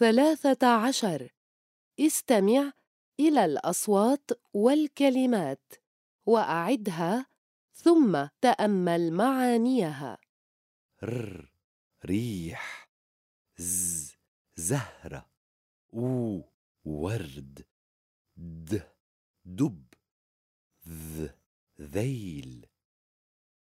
ثلاثة عشر. استمع إلى الأصوات والكلمات وأعدها ثم تأمل معانيها. ر ريح. ز زهرة. و ورد. د دب. ذ ذيل.